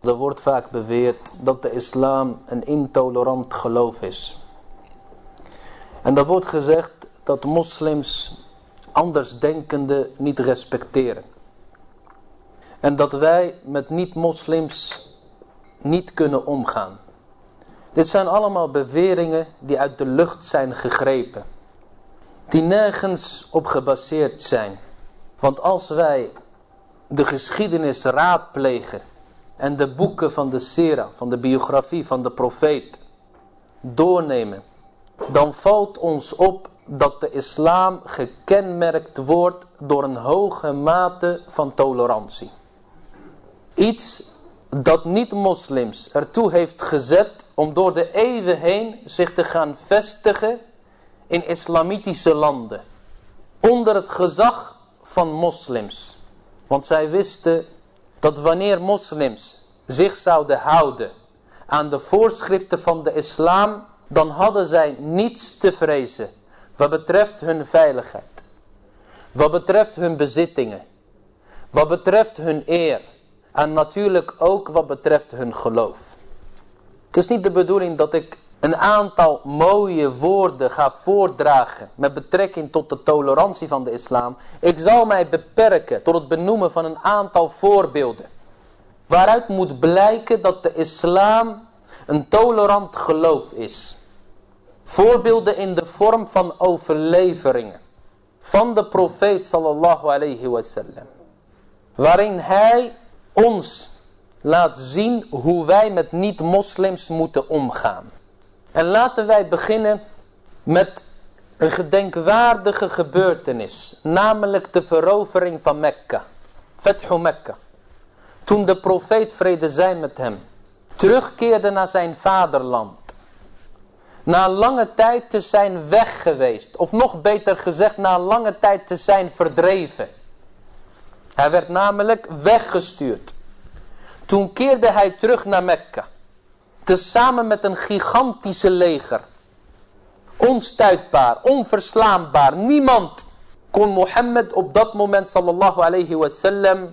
er wordt vaak beweerd dat de islam een intolerant geloof is. En er wordt gezegd dat moslims andersdenkenden niet respecteren. En dat wij met niet-moslims niet kunnen omgaan. Dit zijn allemaal beweringen die uit de lucht zijn gegrepen. Die nergens op gebaseerd zijn. Want als wij de geschiedenis raadplegen en de boeken van de sera, van de biografie van de profeet doornemen, dan valt ons op dat de islam gekenmerkt wordt door een hoge mate van tolerantie. Iets dat niet-moslims ertoe heeft gezet om door de eeuwen heen zich te gaan vestigen in islamitische landen. Onder het gezag van moslims. Want zij wisten dat wanneer moslims zich zouden houden aan de voorschriften van de islam, dan hadden zij niets te vrezen wat betreft hun veiligheid. Wat betreft hun bezittingen. Wat betreft hun eer. En natuurlijk ook wat betreft hun geloof. Het is niet de bedoeling dat ik een aantal mooie woorden ga voordragen met betrekking tot de tolerantie van de islam. Ik zal mij beperken tot het benoemen van een aantal voorbeelden. Waaruit moet blijken dat de islam een tolerant geloof is. Voorbeelden in de vorm van overleveringen van de profeet sallallahu alayhi wasallam. Waarin hij ons laat zien hoe wij met niet-moslims moeten omgaan. En laten wij beginnen met een gedenkwaardige gebeurtenis. Namelijk de verovering van Mekka. Fethu Mekka. Toen de profeet vrede zijn met hem. Terugkeerde naar zijn vaderland. Na lange tijd te zijn weg geweest. Of nog beter gezegd na lange tijd te zijn verdreven. Hij werd namelijk weggestuurd. Toen keerde hij terug naar Mekka. Tezamen met een gigantische leger. Onstuitbaar, onverslaanbaar. Niemand kon Mohammed op dat moment sallallahu alayhi wasallam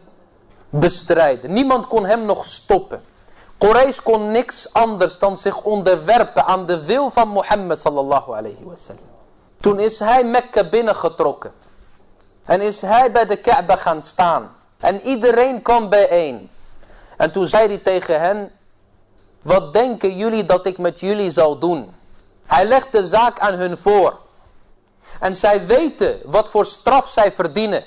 bestrijden. Niemand kon hem nog stoppen. Quraysh kon niks anders dan zich onderwerpen aan de wil van Mohammed sallallahu alayhi wasallam. Toen is hij Mekka binnengetrokken. En is hij bij de Kaaba gaan staan. En iedereen kwam bijeen. En toen zei hij tegen hen. Wat denken jullie dat ik met jullie zal doen? Hij legt de zaak aan hun voor. En zij weten wat voor straf zij verdienen.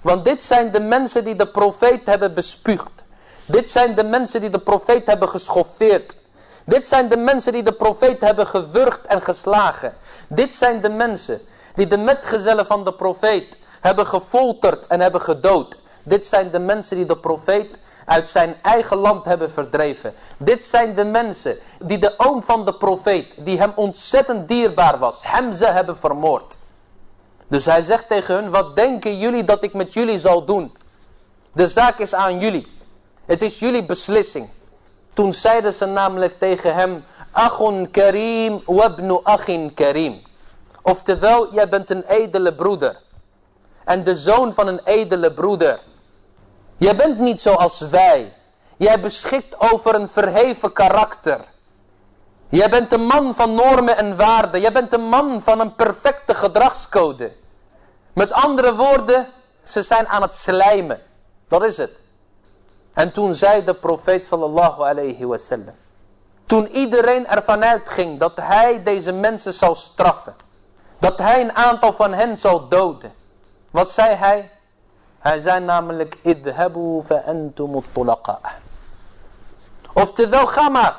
Want dit zijn de mensen die de profeet hebben bespuugd. Dit zijn de mensen die de profeet hebben geschoffeerd. Dit zijn de mensen die de profeet hebben gewurgd en geslagen. Dit zijn de mensen die de metgezellen van de profeet hebben gefolterd en hebben gedood. Dit zijn de mensen die de profeet uit zijn eigen land hebben verdreven. Dit zijn de mensen die de oom van de profeet, die hem ontzettend dierbaar was, Hamza hebben vermoord. Dus hij zegt tegen hun, wat denken jullie dat ik met jullie zal doen? De zaak is aan jullie. Het is jullie beslissing. Toen zeiden ze namelijk tegen hem, Achun karim wabnu achin karim. Oftewel, jij bent een edele broeder. En de zoon van een edele broeder. Jij bent niet zoals wij. Jij beschikt over een verheven karakter. Jij bent een man van normen en waarden. Jij bent een man van een perfecte gedragscode. Met andere woorden, ze zijn aan het slijmen. Dat is het. En toen zei de profeet sallallahu alayhi wasallam. Toen iedereen ervan uitging dat hij deze mensen zou straffen. Dat hij een aantal van hen zou doden. Wat zei hij? Hij zei namelijk, idhabu fa antum. Oftewel, ga maar.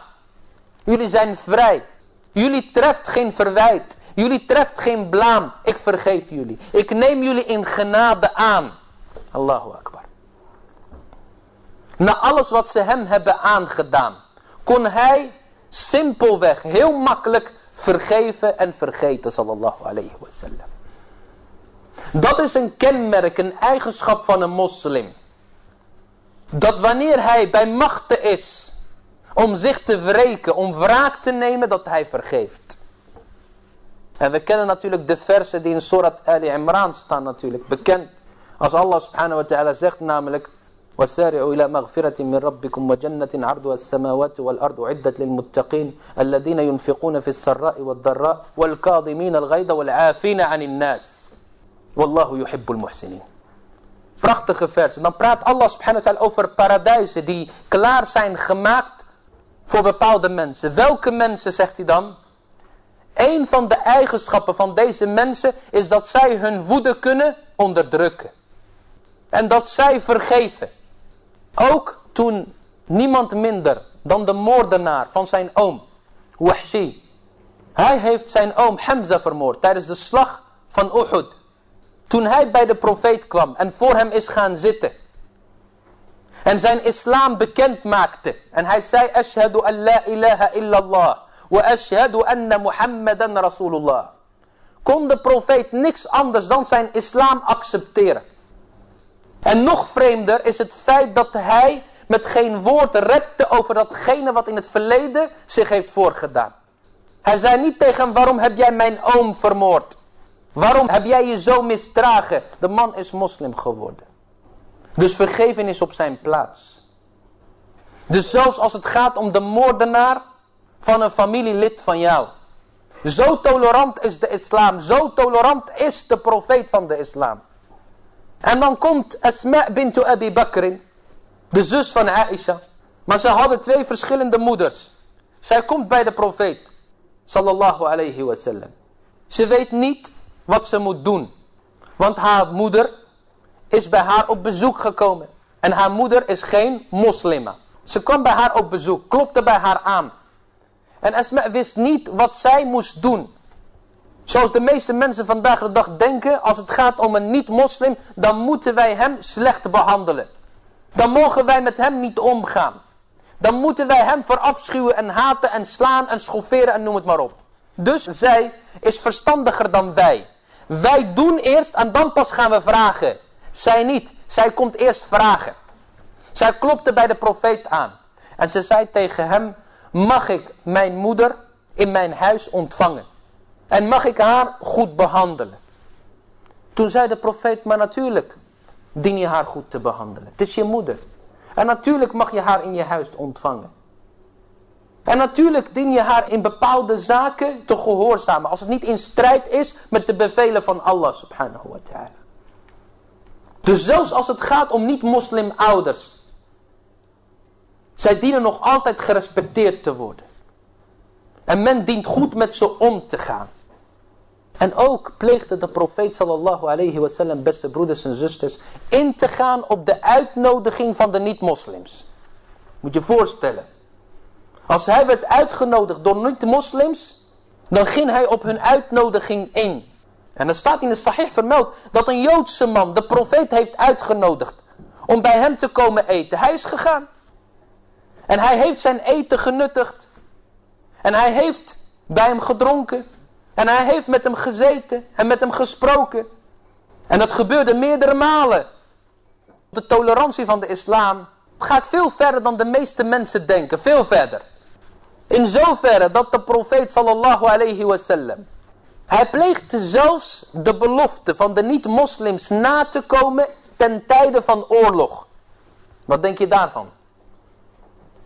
Jullie zijn vrij. Jullie treft geen verwijt. Jullie treft geen blaam. Ik vergeef jullie. Ik neem jullie in genade aan. Allahu akbar. Na alles wat ze hem hebben aangedaan. Kon hij simpelweg, heel makkelijk vergeven en vergeten, sallallahu alayhi wasallam. Dat is een kenmerk, een eigenschap van een moslim. Dat wanneer hij bij machten is om zich te wreken, om wraak te nemen, dat hij vergeeft. En we kennen natuurlijk de versen die in Surat Ali Imran staan natuurlijk, bekend. Als Allah subhanahu wa ta'ala zegt namelijk, وسارعوا إلى مغفرة من ربكم وجنة عرضها السماوات والأرض عدت للمتقين الذين ينفقون في السراء والضراء والكاظمين الغيظ والعافين عن الناس Wallahu yuhibbul muhsinin. Prachtige versen. Dan praat Allah subhanahu wa ta'ala over paradijzen die klaar zijn gemaakt voor bepaalde mensen. Welke mensen zegt hij dan? Een van de eigenschappen van deze mensen is dat zij hun woede kunnen onderdrukken. En dat zij vergeven. Ook toen niemand minder dan de moordenaar van zijn oom, Wahshi. Hij heeft zijn oom Hamza vermoord tijdens de slag van Uhud. Toen hij bij de profeet kwam en voor hem is gaan zitten. En zijn islam bekend maakte. En hij zei, Ashhadu an la ilaha illallah. Wa ashhadu anna Muhammadan Rasulullah. Kon de profeet niks anders dan zijn islam accepteren. En nog vreemder is het feit dat hij met geen woord repte over datgene wat in het verleden zich heeft voorgedaan. Hij zei niet tegen hem, waarom heb jij mijn oom vermoord? Waarom heb jij je zo misdragen? De man is moslim geworden. Dus vergeven is op zijn plaats. Dus zelfs als het gaat om de moordenaar van een familielid van jou. Zo tolerant is de islam. Zo tolerant is de profeet van de islam. En dan komt Asma bint Abi Bakr, de zus van Aisha. Maar ze hadden twee verschillende moeders. Zij komt bij de profeet, sallallahu alayhi wasallam. Ze weet niet wat ze moet doen. Want haar moeder is bij haar op bezoek gekomen. En haar moeder is geen moslima. Ze kwam bij haar op bezoek, klopte bij haar aan. En Asma wist niet wat zij moest doen. Zoals de meeste mensen vandaag de dag denken, als het gaat om een niet-moslim, dan moeten wij hem slecht behandelen. Dan mogen wij met hem niet omgaan. Dan moeten wij hem verafschuwen en haten en slaan en schofferen en noem het maar op. Dus zij is verstandiger dan wij. Wij doen eerst en dan pas gaan we vragen. Zij niet. Zij komt eerst vragen. Zij klopte bij de profeet aan. En ze zei tegen hem, mag ik mijn moeder in mijn huis ontvangen? En mag ik haar goed behandelen? Toen zei de profeet, maar natuurlijk dien je haar goed te behandelen. Het is je moeder. En natuurlijk mag je haar in je huis ontvangen. En natuurlijk dien je haar in bepaalde zaken te gehoorzamen. Als het niet in strijd is met de bevelen van Allah subhanahu wa ta'ala. Dus zelfs als het gaat om niet-moslim ouders. Zij dienen nog altijd gerespecteerd te worden. En men dient goed met ze om te gaan. En ook pleegde de profeet sallallahu alayhi wasallam, beste broeders en zusters, in te gaan op de uitnodiging van de niet-moslims. Moet je voorstellen. Als hij werd uitgenodigd door niet-moslims, dan ging hij op hun uitnodiging in. En er staat in de sahih vermeld dat een Joodse man de profeet heeft uitgenodigd om bij hem te komen eten. Hij is gegaan. En hij heeft zijn eten genuttigd. En hij heeft bij hem gedronken. En hij heeft met hem gezeten en met hem gesproken. En dat gebeurde meerdere malen. De tolerantie van de islam gaat veel verder dan de meeste mensen denken. Veel verder. In zoverre dat de profeet sallallahu alayhi wasallam. Hij pleegde zelfs de belofte van de niet-moslims na te komen ten tijde van oorlog. Wat denk je daarvan?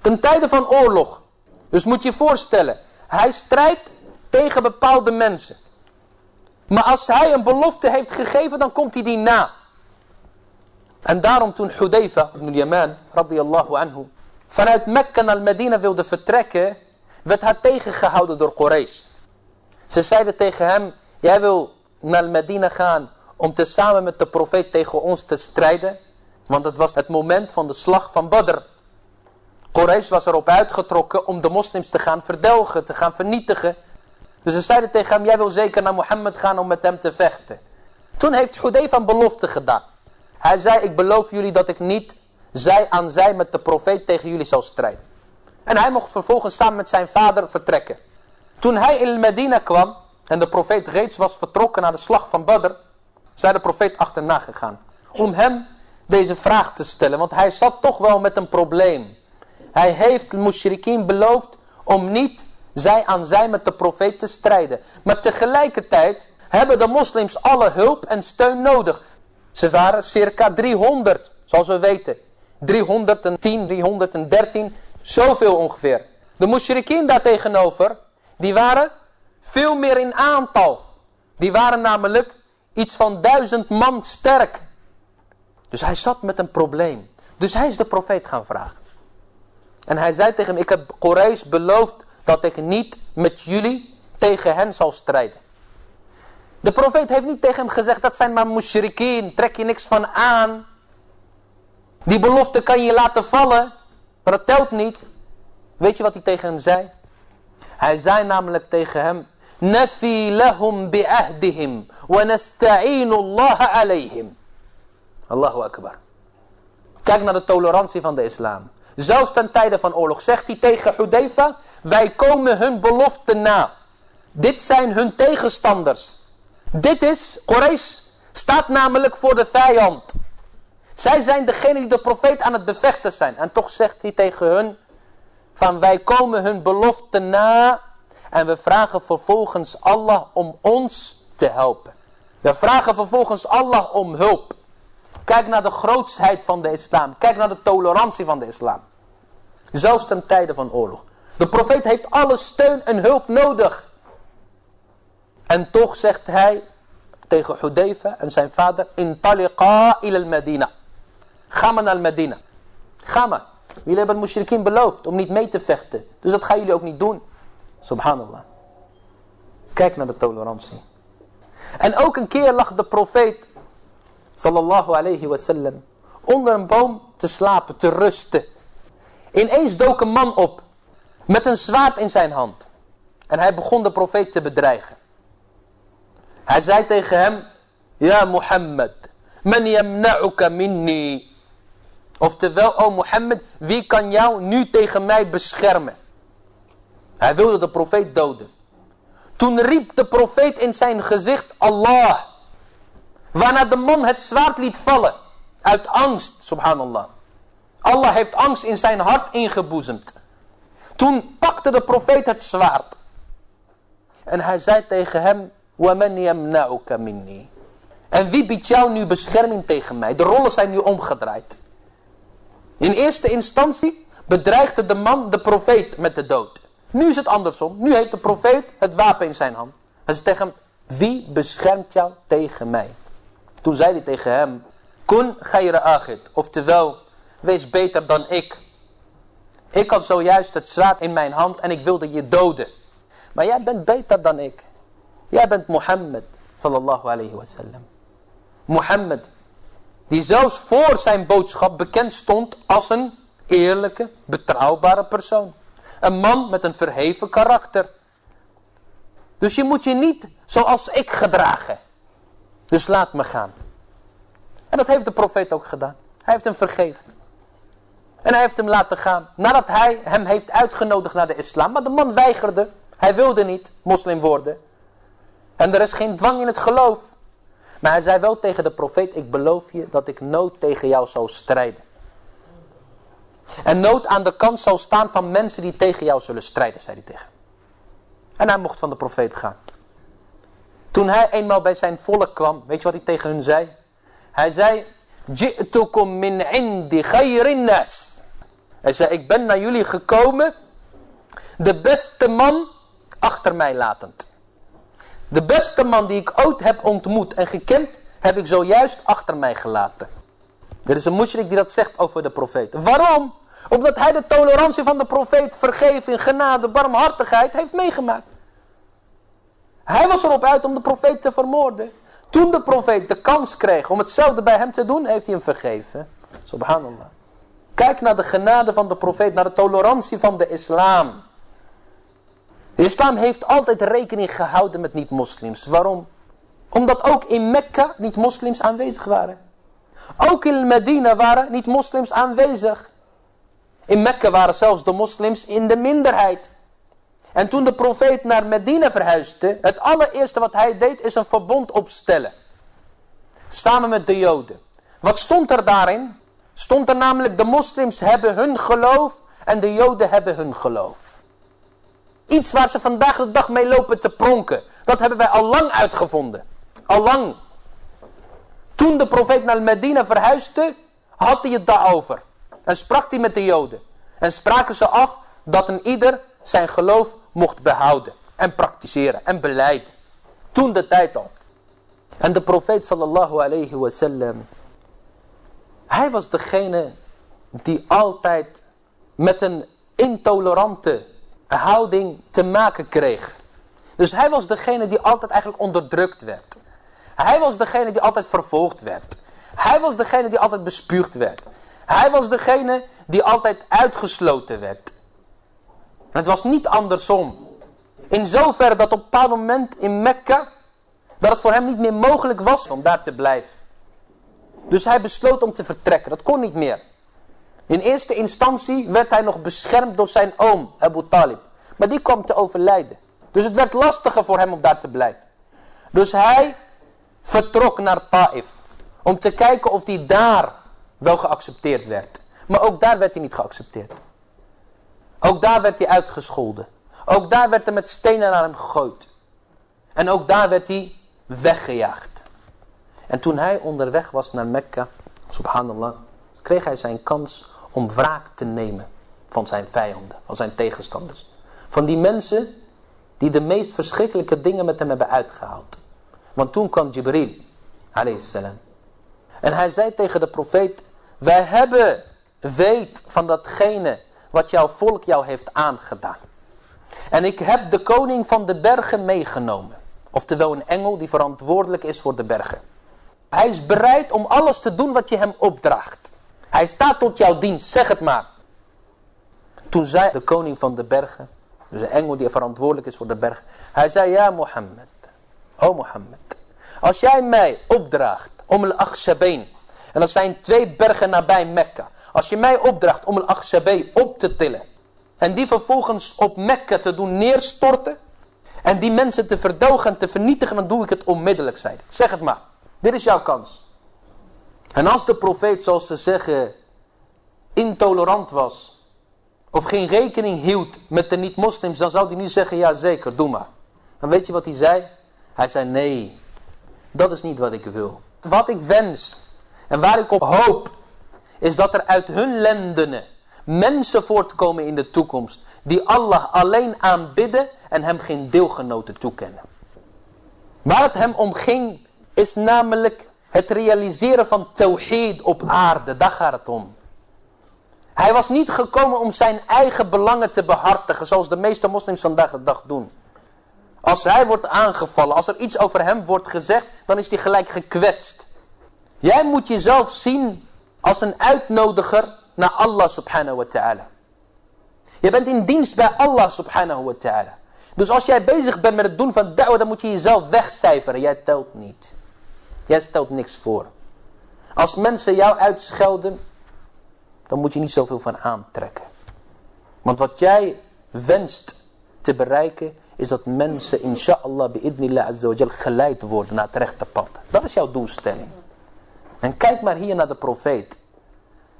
Ten tijde van oorlog. Dus moet je je voorstellen. Hij strijdt tegen bepaalde mensen. Maar als hij een belofte heeft gegeven, dan komt hij die na. En daarom toen Hudayfa ibn Yaman, radiyallahu anhu, vanuit Mekka naar Medina wilde vertrekken, werd hij tegengehouden door Quraysh. Ze zeiden tegen hem, jij wil naar Medina gaan om te samen met de profeet tegen ons te strijden. Want het was het moment van de slag van Badr. Quraysh was erop uitgetrokken om de moslims te gaan verdelgen, te gaan vernietigen. Dus ze zeiden tegen hem, jij wil zeker naar Mohammed gaan om met hem te vechten. Toen heeft Hudayfa een belofte gedaan. Hij zei, ik beloof jullie dat ik niet zij aan zij met de profeet tegen jullie zal strijden. En hij mocht vervolgens samen met zijn vader vertrekken. Toen hij in Medina kwam en de profeet reeds was vertrokken naar de slag van Badr, zei de profeet achterna gegaan. Om hem deze vraag te stellen, want hij zat toch wel met een probleem. Hij heeft de mushrikien beloofd om niet zij aan zij met de profeet te strijden. Maar tegelijkertijd hebben de moslims alle hulp en steun nodig. Ze waren circa 300, zoals we weten. 310, 313, zoveel ongeveer. De mushrikien daartegenover, die waren veel meer in aantal. Die waren namelijk iets van duizend man sterk. Dus hij zat met een probleem. Dus hij is de profeet gaan vragen. En hij zei tegen hem, ik heb Quraysh beloofd dat ik niet met jullie tegen hen zal strijden. De profeet heeft niet tegen hem gezegd, dat zijn maar mushrikeen, trek je niks van aan. Die belofte kan je laten vallen, maar dat telt niet. Weet je wat hij tegen hem zei? Hij zei namelijk tegen hem, Nafi lahum bi'ahdihim wa nasta'inu Allah alayhim. Allahu akbar. Kijk naar de tolerantie van de islam. Zelfs ten tijde van oorlog zegt hij tegen Hudayfa, wij komen hun belofte na. Dit zijn hun tegenstanders. Dit is, Quraysh staat namelijk voor de vijand. Zij zijn degene die de profeet aan het bevechten zijn. En toch zegt hij tegen hun, van wij komen hun belofte na en we vragen vervolgens Allah om ons te helpen. We vragen vervolgens Allah om hulp. Kijk naar de grootsheid van de islam. Kijk naar de tolerantie van de islam. Zelfs ten tijde van oorlog. De profeet heeft alle steun en hulp nodig. En toch zegt hij tegen Hudayfa en zijn vader. Intaliqa il Medina. Ga maar naar Medina. Ga maar. Jullie hebben het mushrikien beloofd om niet mee te vechten. Dus dat gaan jullie ook niet doen. Subhanallah. Kijk naar de tolerantie. En ook een keer lag de profeet sallallahu alayhi wasallam onder een boom te slapen, te rusten. Ineens dook een man op met een zwaard in zijn hand. En hij begon de profeet te bedreigen. Hij zei tegen hem, Ja Mohammed, man yamna'uka minni. Oftewel, o Mohammed, wie kan jou nu tegen mij beschermen? Hij wilde de profeet doden. Toen riep de profeet in zijn gezicht Allah. Waarna de man het zwaard liet vallen. Uit angst, subhanallah. Allah heeft angst in zijn hart ingeboezemd. Toen pakte de profeet het zwaard. En hij zei tegen hem. وَمَنْ يَمْنَعُكَ مِنِّي En wie biedt jou nu bescherming tegen mij? De rollen zijn nu omgedraaid. In eerste instantie bedreigde de man de profeet met de dood. Nu is het andersom. Nu heeft de profeet het wapen in zijn hand. Hij zei tegen hem, wie beschermt jou tegen mij? Toen zei hij tegen hem, kun gayra agit. Oftewel, wees beter dan ik. Ik had zojuist het zwaard in mijn hand en ik wilde je doden. Maar jij bent beter dan ik. Jij bent Mohammed, sallallahu alayhi. Mohammed, die zelfs voor zijn boodschap bekend stond als een eerlijke, betrouwbare persoon. Een man met een verheven karakter. Dus je moet je niet zoals ik gedragen. Dus laat me gaan. En dat heeft de profeet ook gedaan. Hij heeft hem vergeven. En hij heeft hem laten gaan. Nadat hij hem heeft uitgenodigd naar de islam. Maar de man weigerde. Hij wilde niet moslim worden. En er is geen dwang in het geloof. Maar hij zei wel tegen de profeet. Ik beloof je dat ik nood tegen jou zou strijden. En nood aan de kant zal staan van mensen die tegen jou zullen strijden, zei hij tegen En hij mocht van de profeet gaan. Toen hij eenmaal bij zijn volk kwam, weet je wat hij tegen hun zei? Hij zei, Ji'tukum min indi khayrin nas. Hij zei, ik ben naar jullie gekomen, de beste man achter mij latend. De beste man die ik ooit heb ontmoet en gekend, heb ik zojuist achter mij gelaten. Er is een mushrik die dat zegt over de profeet. Waarom? Omdat hij de tolerantie van de profeet, vergeving, genade, barmhartigheid heeft meegemaakt. Hij was erop uit om de profeet te vermoorden. Toen de profeet de kans kreeg om hetzelfde bij hem te doen, heeft hij hem vergeven. Subhanallah. Kijk naar de genade van de profeet, naar de tolerantie van de islam. De islam heeft altijd rekening gehouden met niet-moslims. Waarom? Omdat ook in Mekka niet-moslims aanwezig waren. Ook in Medina waren niet-moslims aanwezig. In Mekka waren zelfs de moslims in de minderheid. En toen de profeet naar Medina verhuisde, het allereerste wat hij deed is een verbond opstellen. Samen met de joden. Wat stond er daarin? Stond er namelijk de moslims hebben hun geloof en de joden hebben hun geloof. Iets waar ze vandaag de dag mee lopen te pronken. Dat hebben wij al lang uitgevonden. Al lang. Toen de profeet naar Medina verhuisde, had hij het daarover. En sprak hij met de joden. En spraken ze af dat een ieder zijn geloof mocht behouden. En praktiseren en beleiden. Toen de tijd al. En de profeet sallallahu alayhi wasallam. Hij was degene die altijd met een intolerante houding te maken kreeg. Dus hij was degene die altijd eigenlijk onderdrukt werd. Hij was degene die altijd vervolgd werd. Hij was degene die altijd bespuugd werd. Hij was degene die altijd uitgesloten werd. Het was niet andersom. In zoverre dat op een bepaald moment in Mekka, dat het voor hem niet meer mogelijk was om daar te blijven. Dus hij besloot om te vertrekken. Dat kon niet meer. In eerste instantie werd hij nog beschermd door zijn oom, Abu Talib. Maar die kwam te overlijden. Dus het werd lastiger voor hem om daar te blijven. Dus hij vertrok naar Taif. Om te kijken of hij daar wel geaccepteerd werd. Maar ook daar werd hij niet geaccepteerd. Ook daar werd hij uitgescholden. Ook daar werd er met stenen naar hem gegooid. En ook daar werd hij weggejaagd. En toen hij onderweg was naar Mekka, subhanallah, kreeg hij zijn kans om wraak te nemen van zijn vijanden, van zijn tegenstanders. Van die mensen die de meest verschrikkelijke dingen met hem hebben uitgehaald. Want toen kwam Jibril, salam. En hij zei tegen de profeet, wij hebben weet van datgene wat jouw volk jou heeft aangedaan. En ik heb de koning van de bergen meegenomen. Oftewel een engel die verantwoordelijk is voor de bergen. Hij is bereid om alles te doen wat je hem opdraagt. Hij staat tot jouw dienst, zeg het maar. Toen zei de koning van de bergen, dus een engel die verantwoordelijk is voor de bergen. Hij zei, ja Mohammed, oh Mohammed. Als jij mij opdraagt om al-Akhshabain, en dat zijn twee bergen nabij Mekka. Als je mij opdraagt om al-Akhshabain op te tillen. En die vervolgens op Mekka te doen neerstorten. En die mensen te verdogen en te vernietigen, dan doe ik het onmiddellijk, zei Zeg het maar. Dit is jouw kans. En als de profeet, zoals ze zeggen, intolerant was. Of geen rekening hield met de niet-moslims, dan zou hij nu zeggen, ja zeker, doe maar. En weet je wat hij zei? Hij zei, nee, dat is niet wat ik wil. Wat ik wens en waar ik op hoop, is dat er uit hun lendenen mensen voortkomen in de toekomst. Die Allah alleen aanbidden en hem geen deelgenoten toekennen. Waar het hem om ging, is namelijk het realiseren van tawhid op aarde. Daar gaat het om. Hij was niet gekomen om zijn eigen belangen te behartigen, zoals de meeste moslims vandaag de dag doen. Als hij wordt aangevallen, als er iets over hem wordt gezegd, dan is hij gelijk gekwetst. Jij moet jezelf zien als een uitnodiger naar Allah subhanahu wa ta'ala. Je bent in dienst bij Allah subhanahu wa ta'ala. Dus als jij bezig bent met het doen van da'wah, dan moet je jezelf wegcijferen. Jij telt niet. Jij stelt niks voor. Als mensen jou uitschelden, dan moet je niet zoveel van aantrekken. Want wat jij wenst te bereiken, is dat mensen inshallah bi'idnillah azawajal geleid worden naar het rechte pad. Dat is jouw doelstelling. En kijk maar hier naar de profeet.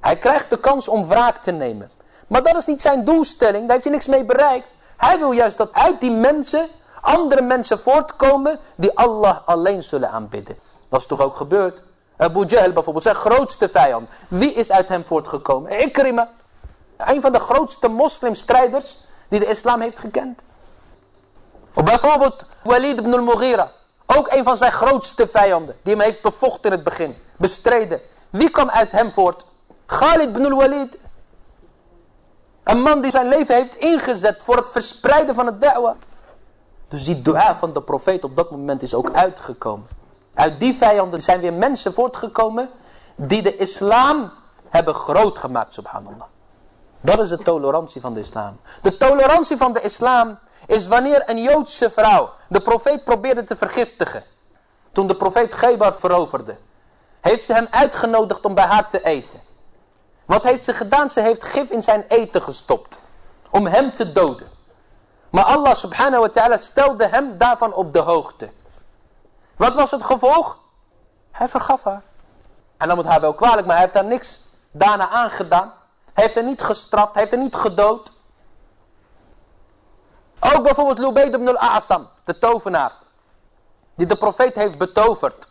Hij krijgt de kans om wraak te nemen. Maar dat is niet zijn doelstelling, daar heeft hij niks mee bereikt. Hij wil juist dat uit die mensen andere mensen voortkomen die Allah alleen zullen aanbidden. Is toch ook gebeurd? Abu Jahl bijvoorbeeld, zijn grootste vijand. Wie is uit hem voortgekomen? Ikrima. Een van de grootste moslimstrijders die de islam heeft gekend. Of bijvoorbeeld Walid ibn al-Mughira. Ook een van zijn grootste vijanden. Die hem heeft bevochten in het begin. Bestreden. Wie kwam uit hem voort? Khalid ibn al-Walid. Een man die zijn leven heeft ingezet voor het verspreiden van het da'wah. Dus die dua van de profeet op dat moment is ook uitgekomen. Uit die vijanden zijn weer mensen voortgekomen die de islam hebben groot gemaakt, subhanallah. Dat is de tolerantie van de islam. De tolerantie van de islam is wanneer een Joodse vrouw de profeet probeerde te vergiftigen. Toen de profeet Gebar veroverde, heeft ze hem uitgenodigd om bij haar te eten. Wat heeft ze gedaan? Ze heeft gif in zijn eten gestopt. Om hem te doden. Maar Allah subhanahu wa ta'ala stelde hem daarvan op de hoogte. Wat was het gevolg? Hij vergaf haar. En dan moet hij wel kwalijk, maar hij heeft daar niks daarna aangedaan. Hij heeft haar niet gestraft, hij heeft haar niet gedood. Ook bijvoorbeeld Lubayd ibn al-A'sam, de tovenaar. Die de profeet heeft betoverd.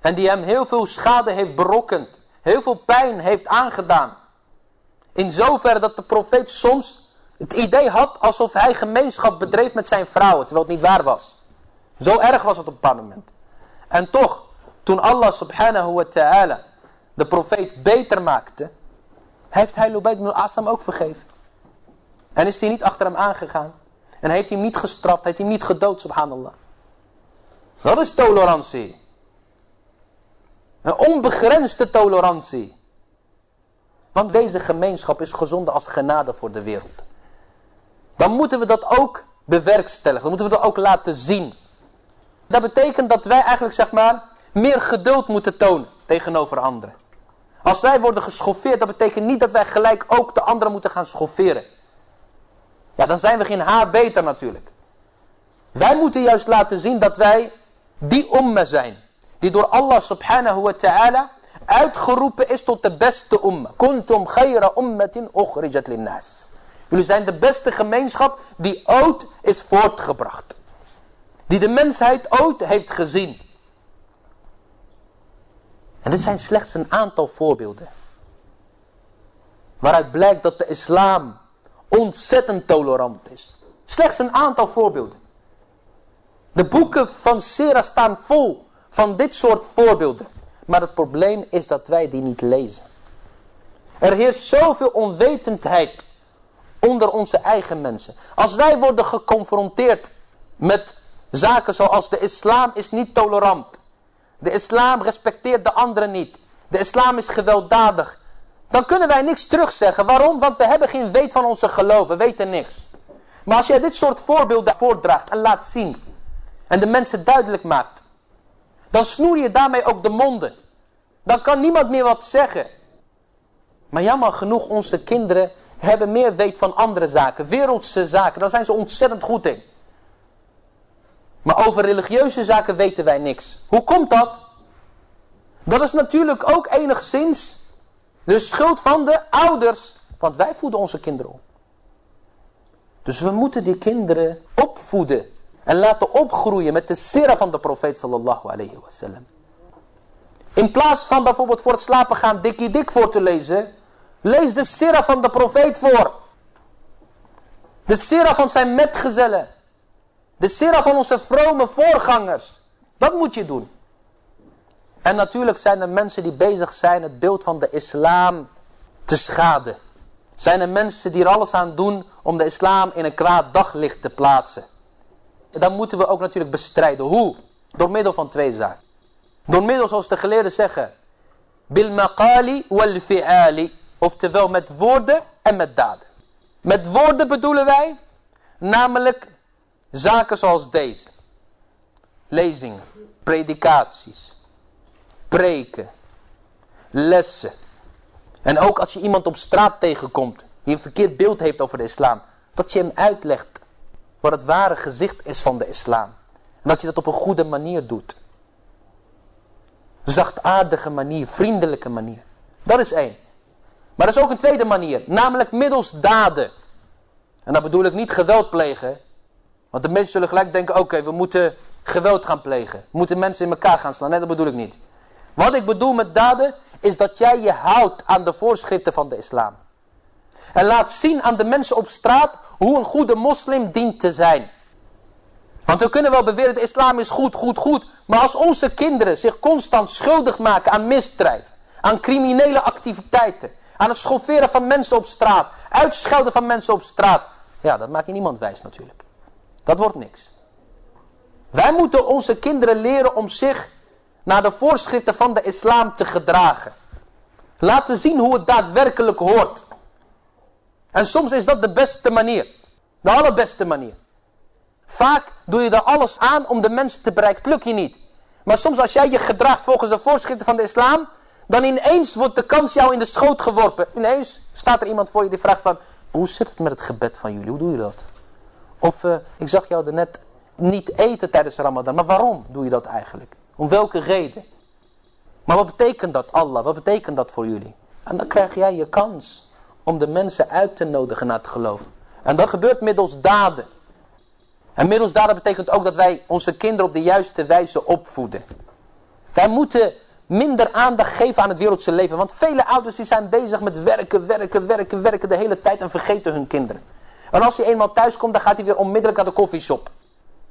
En die hem heel veel schade heeft berokkend. Heel veel pijn heeft aangedaan. In zoverre dat de profeet soms het idee had alsof hij gemeenschap bedreef met zijn vrouwen. Terwijl het niet waar was. Zo erg was het op een moment. En toch, toen Allah subhanahu wa ta'ala de profeet beter maakte. Heeft hij Lubayd ibn al-Asam ook vergeven. En is hij niet achter hem aangegaan. En heeft hij hem niet gestraft, heeft hij hem niet gedood, subhanallah. Dat is tolerantie. Een onbegrensde tolerantie. Want deze gemeenschap is gezonden als genade voor de wereld. Dan moeten we dat ook bewerkstelligen. Dan moeten we dat ook laten zien. Dat betekent dat wij eigenlijk zeg maar meer geduld moeten tonen tegenover anderen. Als wij worden geschoffeerd, dat betekent niet dat wij gelijk ook de anderen moeten gaan schofferen. Ja, dan zijn we geen haar beter natuurlijk. Wij moeten juist laten zien dat wij die umma zijn. Die door Allah subhanahu wa ta'ala uitgeroepen is tot de beste umma. Kuntum khayra ummatin ukhrijat linnas. Jullie zijn de beste gemeenschap die ooit is voortgebracht. Die de mensheid ooit heeft gezien. En dit zijn slechts een aantal voorbeelden. Waaruit blijkt dat de islam ontzettend tolerant is. Slechts een aantal voorbeelden. De boeken van Sera staan vol van dit soort voorbeelden. Maar het probleem is dat wij die niet lezen. Er heerst zoveel onwetendheid onder onze eigen mensen. Als wij worden geconfronteerd met zaken zoals de islam is niet tolerant. De islam respecteert de anderen niet. De islam is gewelddadig. Dan kunnen wij niks terugzeggen. Waarom? Want we hebben geen weet van onze geloof. We weten niks. Maar als jij dit soort voorbeelden voordraagt en laat zien. En de mensen duidelijk maakt. Dan snoer je daarmee ook de monden. Dan kan niemand meer wat zeggen. Maar jammer genoeg, onze kinderen hebben meer weet van andere zaken. Wereldse zaken, daar zijn ze ontzettend goed in. Maar over religieuze zaken weten wij niks. Hoe komt dat? Dat is natuurlijk ook enigszins de schuld van de ouders. Want wij voeden onze kinderen op. Dus we moeten die kinderen opvoeden. En laten opgroeien met de sira van de profeet sallallahu alayhi wasallam. In plaats van bijvoorbeeld voor het slapen gaan dikkie dik voor te lezen. Lees de sira van de profeet voor. De sira van zijn metgezellen. De sira van onze vrome voorgangers. Dat moet je doen. En natuurlijk zijn er mensen die bezig zijn het beeld van de islam te schaden. Zijn er mensen die er alles aan doen om de islam in een kwaad daglicht te plaatsen. Dat moeten we ook natuurlijk bestrijden. Hoe? Door middel van twee zaken. Door middel zoals de geleerden zeggen. Bil maqali wal fi'ali. Oftewel met woorden en met daden. Met woorden bedoelen wij namelijk Zaken zoals deze. Lezingen, predikaties, preken, lessen. En ook als je iemand op straat tegenkomt die een verkeerd beeld heeft over de islam. Dat je hem uitlegt wat het ware gezicht is van de islam. En dat je dat op een goede manier doet. Zachtaardige manier, vriendelijke manier. Dat is één. Maar er is ook een tweede manier, namelijk middels daden. En dat bedoel ik niet geweld plegen, want de mensen zullen gelijk denken, oké, we moeten geweld gaan plegen. We moeten mensen in elkaar gaan slaan. Nee, dat bedoel ik niet. Wat ik bedoel met daden, is dat jij je houdt aan de voorschriften van de islam. En laat zien aan de mensen op straat hoe een goede moslim dient te zijn. Want we kunnen wel beweren, de islam is goed, goed, goed. Maar als onze kinderen zich constant schuldig maken aan misdrijven, aan criminele activiteiten, aan het schofferen van mensen op straat, uitschelden van mensen op straat. Ja, dat maakt je niemand wijs natuurlijk. Dat wordt niks. Wij moeten onze kinderen leren om zich naar de voorschriften van de islam te gedragen. Laten zien hoe het daadwerkelijk hoort. En soms is dat de beste manier. De allerbeste manier. Vaak doe je er alles aan om de mensen te bereiken. Lukt je niet. Maar soms als jij je gedraagt volgens de voorschriften van de islam. Dan ineens wordt de kans jou in de schoot geworpen. Ineens staat er iemand voor je die vraagt van... Hoe zit het met het gebed van jullie? Hoe doe je dat? Of uh, ik zag jou er net niet eten tijdens Ramadan. Maar waarom doe je dat eigenlijk? Om welke reden? Maar wat betekent dat Allah? Wat betekent dat voor jullie? En dan krijg jij je kans om de mensen uit te nodigen naar het geloof. En dat gebeurt middels daden. En middels daden betekent ook dat wij onze kinderen op de juiste wijze opvoeden. Wij moeten minder aandacht geven aan het wereldse leven. Want vele ouders die zijn bezig met werken, werken, werken, werken de hele tijd en vergeten hun kinderen. En als hij eenmaal thuis komt, dan gaat hij weer onmiddellijk naar de koffieshop.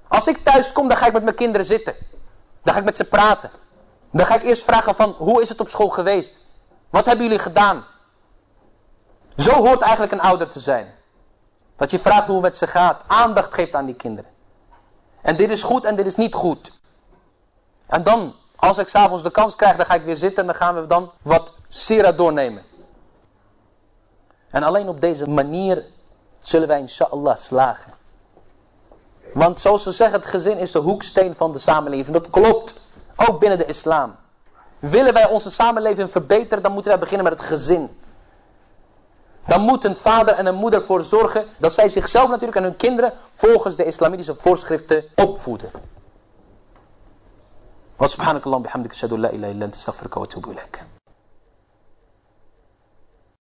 Als ik thuis kom, dan ga ik met mijn kinderen zitten. Dan ga ik met ze praten. Dan ga ik eerst vragen van, hoe is het op school geweest? Wat hebben jullie gedaan? Zo hoort eigenlijk een ouder te zijn. Dat je vraagt hoe het met ze gaat. Aandacht geeft aan die kinderen. En dit is goed en dit is niet goed. En dan, als ik s'avonds de kans krijg, dan ga ik weer zitten en dan gaan we dan wat sira doornemen. En alleen op deze manier zullen wij inshallah slagen. Want zoals ze zeggen, het gezin is de hoeksteen van de samenleving. Dat klopt. Ook binnen de islam. Willen wij onze samenleving verbeteren, dan moeten wij beginnen met het gezin. Dan moet een vader en een moeder voor zorgen dat zij zichzelf natuurlijk en hun kinderen volgens de islamitische voorschriften opvoeden. Wa subhanakallah bihamdika shadu la ilaha illa anta astaghfiruka wa atubu ilaik.